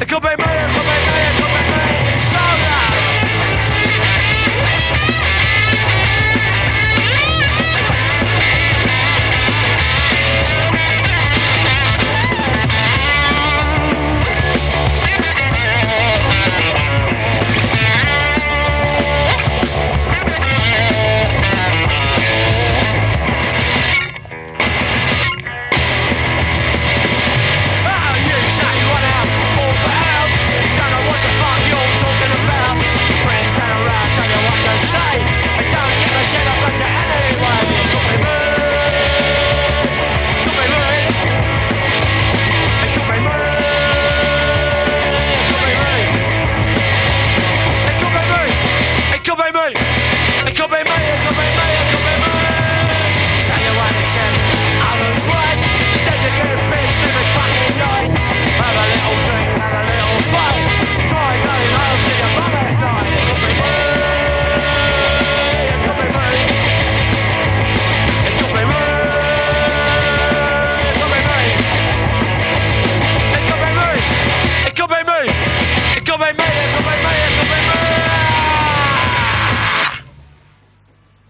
Go, baby. Hey,